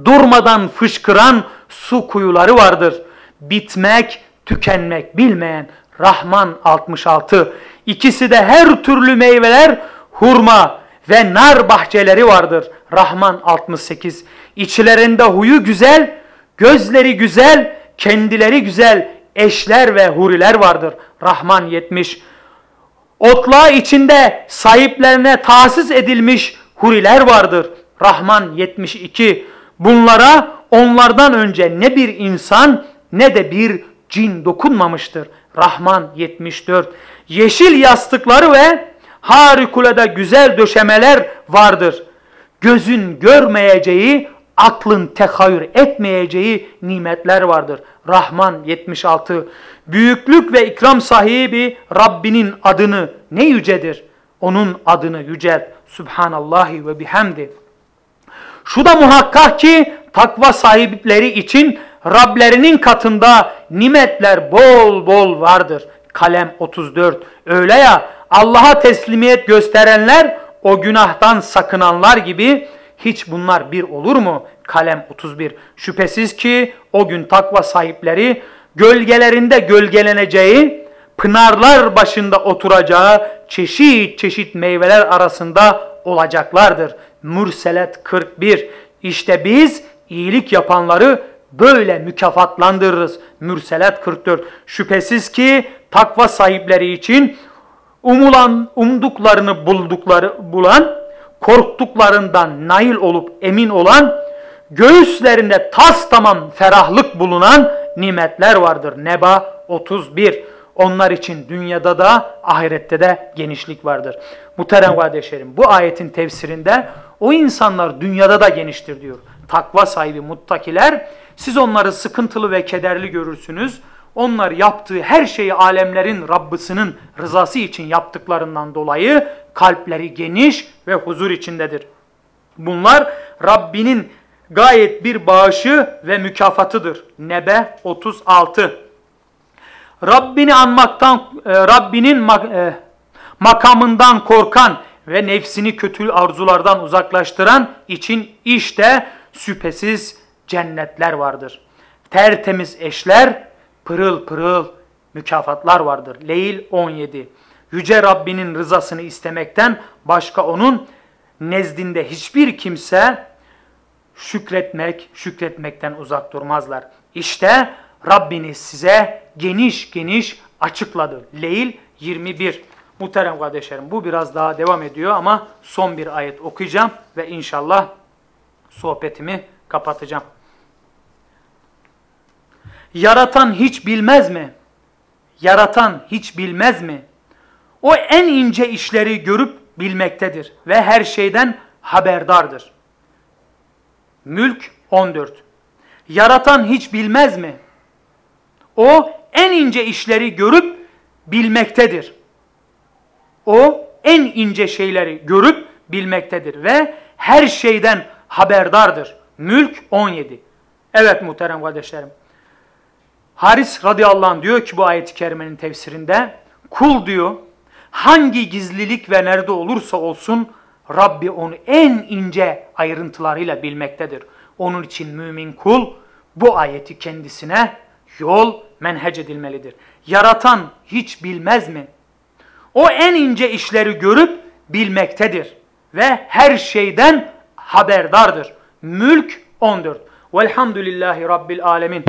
Speaker 1: durmadan fışkıran su kuyuları vardır. Bitmek, tükenmek bilmeyen Rahman 66. İkisi de her türlü meyveler, hurma ve nar bahçeleri vardır. Rahman 68. İçlerinde huyu güzel, gözleri güzel, kendileri güzel eşler ve huriler vardır. Rahman 70. Otla içinde sahiplerine tahsis edilmiş huriler vardır. Rahman 72. Bunlara onlardan önce ne bir insan ne de bir cin dokunmamıştır. Rahman 74. Yeşil yastıkları ve harikulade güzel döşemeler vardır. Gözün görmeyeceği, aklın tekayür etmeyeceği nimetler vardır. Rahman 76. Büyüklük ve ikram sahibi Rabbinin adını ne yücedir? Onun adını yücelt. Subhanallahi ve bihamdi. Şu da muhakkak ki takva sahipleri için Rablerinin katında nimetler bol bol vardır. Kalem 34. Öyle ya Allah'a teslimiyet gösterenler o günahtan sakınanlar gibi hiç bunlar bir olur mu? Kalem 31. Şüphesiz ki o gün takva sahipleri gölgelerinde gölgeleneceği, pınarlar başında oturacağı çeşit çeşit meyveler arasında olacaklardır. Mürselet 41. İşte biz iyilik yapanları böyle mükafatlandırırız. Mürselet 44. Şüphesiz ki takva sahipleri için umulan, umduklarını buldukları bulan, korktuklarından nail olup emin olan, göğüslerinde tas tamam ferahlık bulunan nimetler vardır. Neba 31. Onlar için dünyada da ahirette de genişlik vardır. Muhterem kardeşlerim bu ayetin tefsirinde o insanlar dünyada da geniştir diyor. Takva sahibi muttakiler siz onları sıkıntılı ve kederli görürsünüz. Onlar yaptığı her şeyi alemlerin Rabbisinin rızası için yaptıklarından dolayı kalpleri geniş ve huzur içindedir. Bunlar Rabbinin gayet bir bağışı ve mükafatıdır. Nebe 36 Rabbini anmaktan, e, Rabbinin e, makamından korkan ve nefsini kötü arzulardan uzaklaştıran için işte şüphesiz cennetler vardır. Tertemiz eşler, pırıl pırıl mükafatlar vardır. Leyl 17. Yüce Rabbinin rızasını istemekten başka onun nezdinde hiçbir kimse şükretmek, şükretmekten uzak durmazlar. İşte Rabbiniz size geniş geniş açıkladı. Leyl 21. Muhterem kardeşlerim bu biraz daha devam ediyor ama son bir ayet okuyacağım ve inşallah sohbetimi kapatacağım. Yaratan hiç bilmez mi? Yaratan hiç bilmez mi? O en ince işleri görüp bilmektedir ve her şeyden haberdardır. Mülk 14 Yaratan hiç bilmez mi? O en ince işleri görüp bilmektedir. O en ince şeyleri görüp bilmektedir ve her şeyden haberdardır. Mülk 17. Evet muhterem kardeşlerim. Haris radıyallahu anh diyor ki bu ayet-i kerimenin tefsirinde kul diyor hangi gizlilik ve nerede olursa olsun Rabbi onu en ince ayrıntılarıyla bilmektedir. Onun için mümin kul bu ayeti kendisine yol menhec edilmelidir. Yaratan hiç bilmez mi? O en ince işleri görüp bilmektedir ve her şeyden haberdardır. Mülk 14. Velhamdülillahi Rabbil Alemin.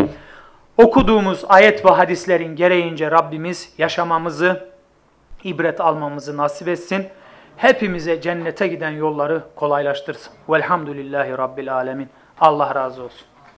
Speaker 1: Okuduğumuz ayet ve hadislerin gereğince Rabbimiz yaşamamızı, ibret almamızı nasip etsin. Hepimize cennete giden yolları kolaylaştırsın. Velhamdülillahi Rabbil Alemin. Allah razı olsun.